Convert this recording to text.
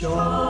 Joy.